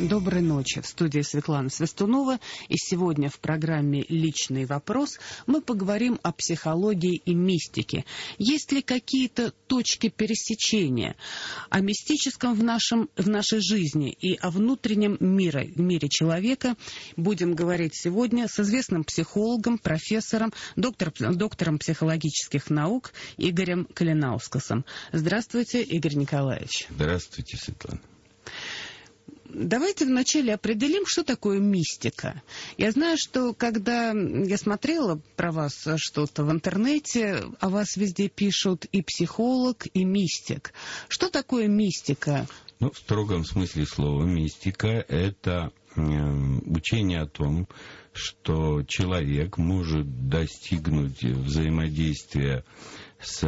Доброй ночи. В студии Светлана Свистунова. И сегодня в программе «Личный вопрос» мы поговорим о психологии и мистике. Есть ли какие-то точки пересечения о мистическом в, нашем, в нашей жизни и о внутреннем мире, мире человека? Будем говорить сегодня с известным психологом, профессором, доктор, доктором психологических наук Игорем Калинаускасом. Здравствуйте, Игорь Николаевич. Здравствуйте, Светлана. Давайте вначале определим, что такое мистика. Я знаю, что когда я смотрела про вас что-то в интернете, о вас везде пишут и психолог, и мистик. Что такое мистика? Ну, в строгом смысле слова мистика – это э, учение о том, что человек может достигнуть взаимодействия с,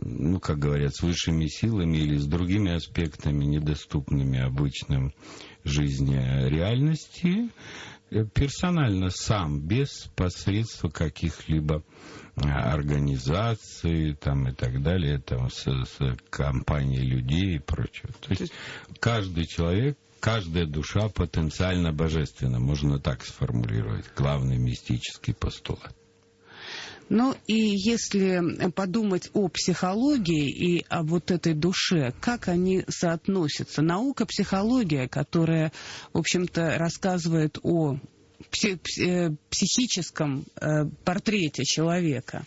ну, как говорят, с высшими силами или с другими аспектами, недоступными обычным жизни реальности, э, персонально сам, без посредства каких-либо а, организаций там, и так далее, там, с, с компанией людей и прочего. То есть каждый человек каждая душа потенциально божественна, можно так сформулировать, главный мистический постулат. Ну и если подумать о психологии и о вот этой душе, как они соотносятся? Наука, психология, которая, в общем-то, рассказывает о Э, психическом э, портрете человека.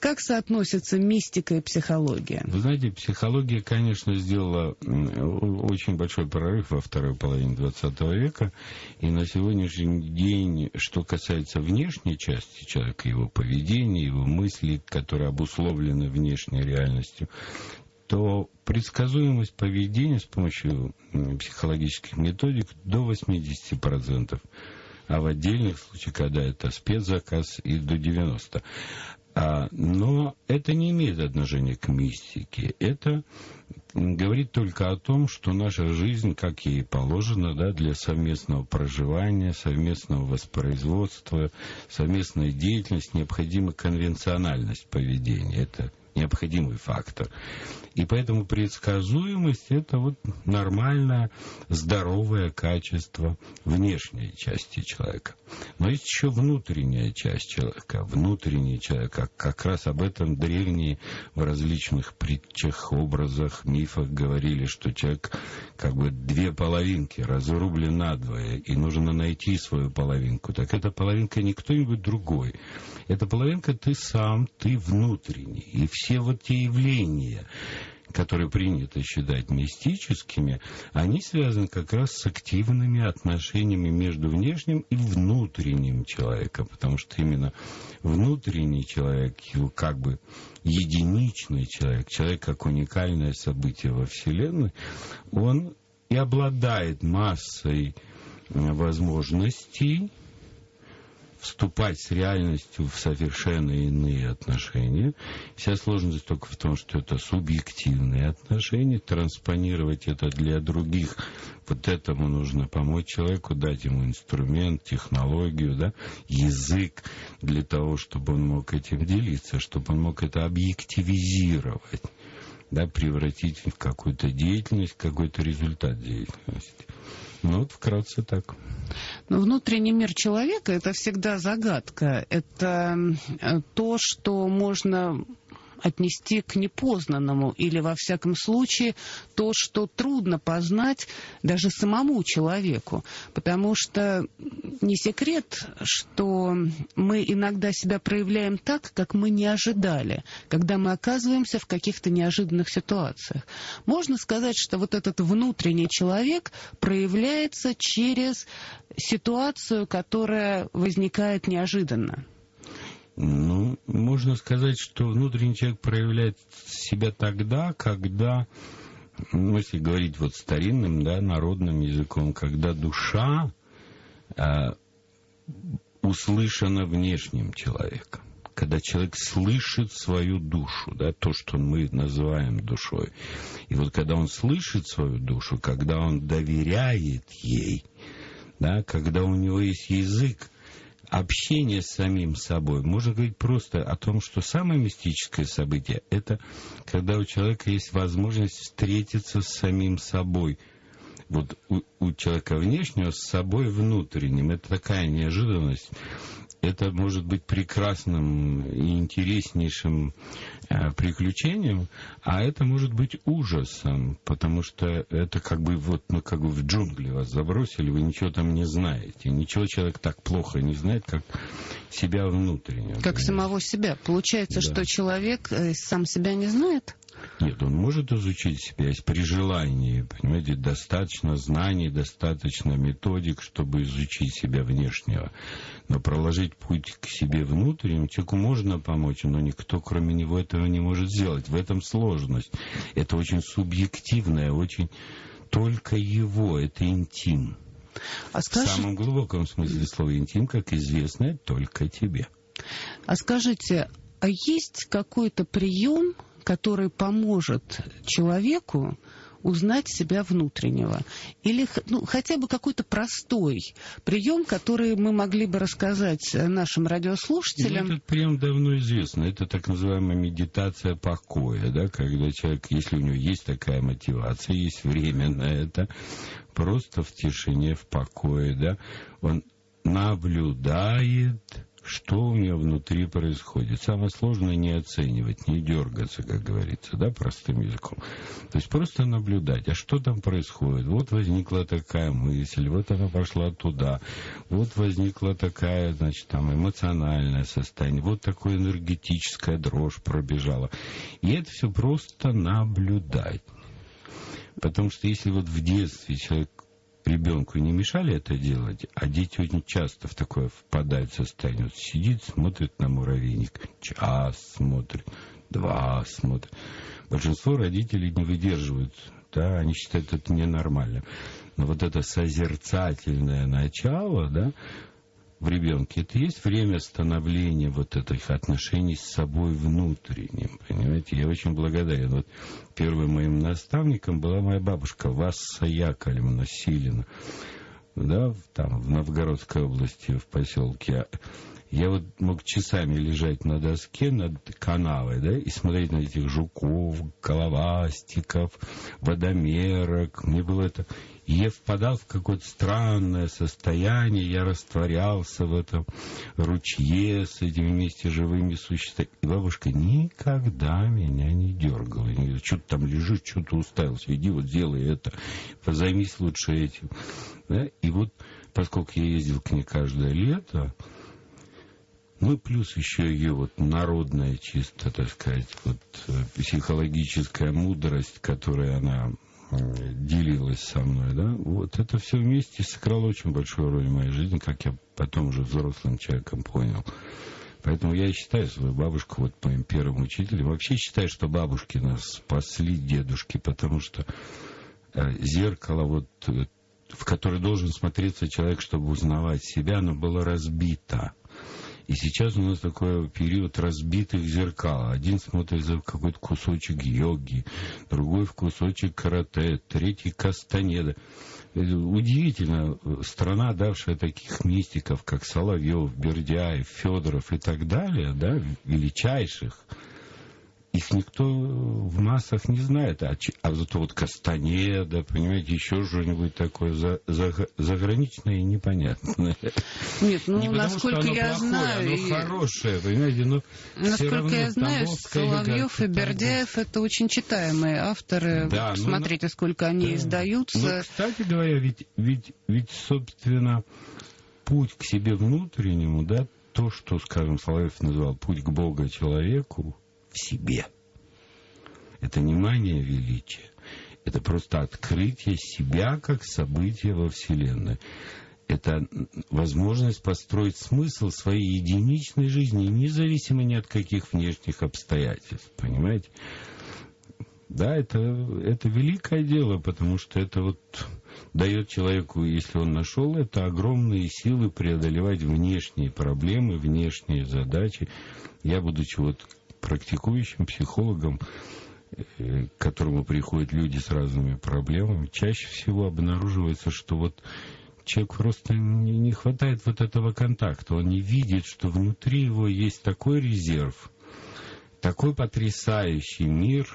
Как соотносятся мистика и психология? Вы знаете, психология, конечно, сделала очень большой прорыв во второй половине XX века, и на сегодняшний день, что касается внешней части человека, его поведения, его мыслей, которые обусловлены внешней реальностью, то предсказуемость поведения с помощью психологических методик до 80% а в отдельных случаях, когда это спецзаказ, и до 90. А, но это не имеет отношения к мистике. Это говорит только о том, что наша жизнь, как ей положено, да, для совместного проживания, совместного воспроизводства, совместной деятельности необходима конвенциональность поведения. Это необходимый фактор. И поэтому предсказуемость это вот нормальное, здоровое качество внешней части человека. Но есть еще внутренняя часть человека. Внутренний человек, как, как раз об этом древние в различных притчах, образах, мифах говорили, что человек как бы две половинки разрублен надвое, и нужно найти свою половинку. Так эта половинка не кто-нибудь другой. Эта половинка ты сам, ты внутренний. И все вот те явления, которые принято считать мистическими, они связаны как раз с активными отношениями между внешним и внутренним человеком, потому что именно внутренний человек, его как бы единичный человек, человек как уникальное событие во Вселенной, он и обладает массой возможностей, вступать с реальностью в совершенно иные отношения. Вся сложность только в том, что это субъективные отношения, транспонировать это для других. Вот этому нужно помочь человеку, дать ему инструмент, технологию, да, язык для того, чтобы он мог этим делиться, чтобы он мог это объективизировать да, превратить в какую-то деятельность, какой-то результат деятельности. Ну, вот вкратце так. Но внутренний мир человека это всегда загадка. Это то, что можно отнести к непознанному или, во всяком случае, то, что трудно познать даже самому человеку. Потому что не секрет, что мы иногда себя проявляем так, как мы не ожидали, когда мы оказываемся в каких-то неожиданных ситуациях. Можно сказать, что вот этот внутренний человек проявляется через ситуацию, которая возникает неожиданно. Ну, можно сказать, что внутренний человек проявляет себя тогда, когда, ну, если говорить вот старинным, да, народным языком, когда душа э, услышана внешним человеком когда человек слышит свою душу, да, то, что мы называем душой. И вот когда он слышит свою душу, когда он доверяет ей, да, когда у него есть язык, общение с самим собой. Можно говорить просто о том, что самое мистическое событие – это когда у человека есть возможность встретиться с самим собой вот у, у человека внешнего с собой внутренним. Это такая неожиданность это может быть прекрасным и интереснейшим э, приключением, а это может быть ужасом, потому что это как бы вот, ну, как бы в джунгли вас забросили, вы ничего там не знаете. Ничего человек так плохо не знает, как себя внутреннего. Как понимаете? самого себя. Получается, да. что человек э, сам себя не знает? Нет, он может изучить себя при желании, понимаете, достаточно знаний, достаточно методик, чтобы изучить себя внешнего. Но проложить путь к себе внутреннему человеку можно помочь, но никто кроме него этого не может сделать. В этом сложность. Это очень субъективное, очень только его, это интим. А скажи... В самом глубоком смысле слова интим, как известно, только тебе. А скажите, а есть какой-то прием, который поможет человеку узнать себя внутреннего. Или ну, хотя бы какой-то простой прием, который мы могли бы рассказать нашим радиослушателям. Ну, этот прием давно известен. Это так называемая медитация покоя, да, когда человек, если у него есть такая мотивация, есть время на это, просто в тишине, в покое, да, он наблюдает что у нее внутри происходит. Самое сложное не оценивать, не дергаться, как говорится, да, простым языком. То есть просто наблюдать, а что там происходит. Вот возникла такая мысль, вот она пошла туда, вот возникла такая, значит, там эмоциональное состояние, вот такое энергетическая дрожь пробежала. И это все просто наблюдать. Потому что если вот в детстве человек ребенку не мешали это делать, а дети очень часто в такое впадают состояние. Вот сидит, смотрит на муравейник, час смотрит, два смотрит. Большинство родителей не выдерживают, да, они считают это ненормально. Но вот это созерцательное начало, да, в ребенке, это есть время становления вот этих отношений с собой внутренним. Понимаете, я очень благодарен. Вот первым моим наставником была моя бабушка Васса Яковлевна Силина. Да, там, в Новгородской области, в поселке. Я вот мог часами лежать на доске над канавой, да, и смотреть на этих жуков, головастиков, водомерок. Мне было это я впадал в какое-то странное состояние, я растворялся в этом ручье с этими вместе живыми существами. И бабушка никогда меня не дергала. Что-то там лежит, что-то уставился, иди вот сделай это, позаймись лучше этим. Да? И вот, поскольку я ездил к ней каждое лето, ну плюс еще ее вот народная чисто, так сказать, вот э, психологическая мудрость, которой она делилась со мной, да, вот это все вместе сыграло очень большую роль в моей жизни, как я потом уже взрослым человеком понял. Поэтому я считаю свою бабушку вот моим первым учителем. Вообще считаю, что бабушки нас спасли, дедушки, потому что э, зеркало, вот, э, в которое должен смотреться человек, чтобы узнавать себя, оно было разбито. И сейчас у нас такой период разбитых зеркал. Один смотрит за какой-то кусочек йоги, другой в кусочек карате, третий кастанеда. Удивительно, страна, давшая таких мистиков, как Соловьев, Бердяев, Федоров и так далее, да, величайших, их никто в массах не знает. А, а зато вот Кастанеда, понимаете, еще что-нибудь такое за, за, заграничное и непонятное. Нет, ну, Не насколько потому, я плохое, знаю... Оно хорошее, понимаете, но Насколько я знаю, Соловьев и Бердяев это очень читаемые авторы. Да, вот, ну, смотрите, сколько они да. издаются. Ну, кстати говоря, ведь, ведь, ведь, собственно, путь к себе внутреннему, да, то, что, скажем, Соловьев называл путь к Бога человеку, себе. Это не мания величия. Это просто открытие себя как события во Вселенной. Это возможность построить смысл своей единичной жизни, независимо ни от каких внешних обстоятельств. Понимаете? Да, это, это великое дело, потому что это вот дает человеку, если он нашел это, огромные силы преодолевать внешние проблемы, внешние задачи. Я, будучи вот практикующим психологом, э, к которому приходят люди с разными проблемами, чаще всего обнаруживается, что вот человек просто не, не хватает вот этого контакта. Он не видит, что внутри его есть такой резерв, такой потрясающий мир,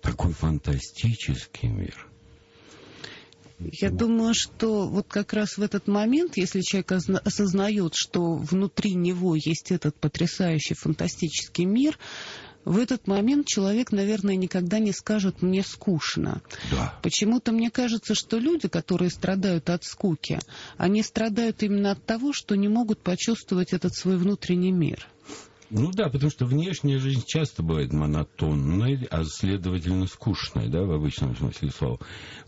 такой фантастический мир. Я думаю, что вот как раз в этот момент, если человек осознает, что внутри него есть этот потрясающий, фантастический мир, в этот момент человек, наверное, никогда не скажет «мне скучно». Да. Почему-то мне кажется, что люди, которые страдают от скуки, они страдают именно от того, что не могут почувствовать этот свой внутренний мир. Ну да, потому что внешняя жизнь часто бывает монотонной, а следовательно скучной, да, в обычном смысле слова.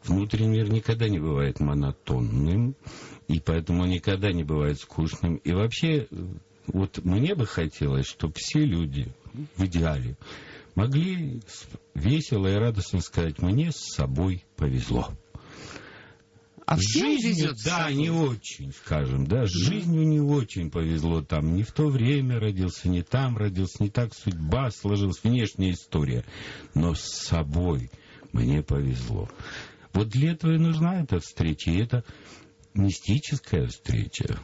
Внутренний мир никогда не бывает монотонным, и поэтому никогда не бывает скучным. И вообще, вот мне бы хотелось, чтобы все люди в идеале могли весело и радостно сказать, мне с собой повезло. А всем жизнью, везет Да, не очень, скажем, да. Жизнью не очень повезло там. Не в то время родился, не там родился, не так судьба сложилась, внешняя история. Но с собой мне повезло. Вот для этого и нужна эта встреча. И это мистическая встреча.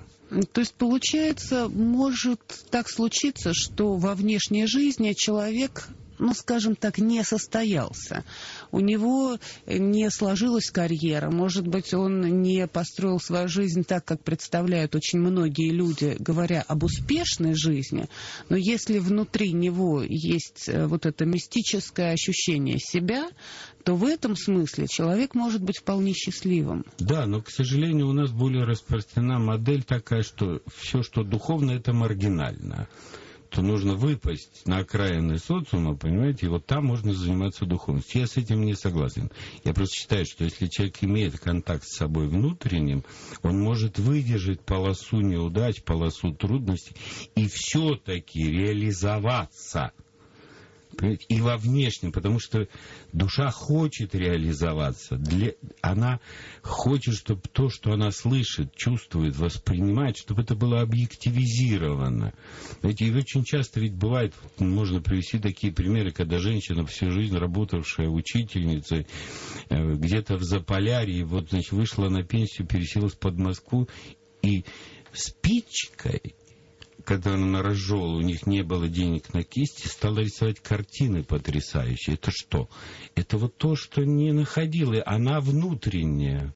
То есть, получается, может так случиться, что во внешней жизни человек ну, скажем так, не состоялся. У него не сложилась карьера, может быть, он не построил свою жизнь так, как представляют очень многие люди, говоря об успешной жизни, но если внутри него есть э, вот это мистическое ощущение себя, то в этом смысле человек может быть вполне счастливым. Да, но, к сожалению, у нас более распространена модель такая, что все, что духовно, это маргинально то нужно выпасть на окраины социума, понимаете, и вот там можно заниматься духовностью. Я с этим не согласен. Я просто считаю, что если человек имеет контакт с собой внутренним, он может выдержать полосу неудач, полосу трудностей и все-таки реализоваться – и во внешнем, потому что душа хочет реализоваться. Для, она хочет, чтобы то, что она слышит, чувствует, воспринимает, чтобы это было объективизировано. Знаете, и очень часто ведь бывает, можно привести такие примеры, когда женщина всю жизнь работавшая учительницей э, где-то в Заполярье, вот, значит, вышла на пенсию, переселилась под Москву и спичкой когда она разжевала, у них не было денег на кисти, стала рисовать картины потрясающие. Это что? Это вот то, что не находила. Она внутренняя.